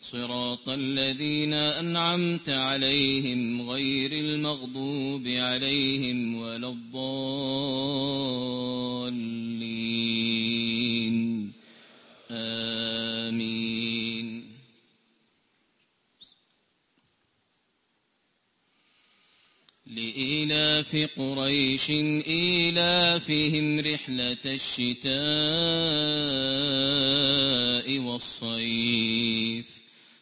صراط الذين أنعمت عليهم غير المغضوب عليهم ولا الضالين. آمين. لإيلاف قريش إيلافهم رحلة الشتاء والصيف.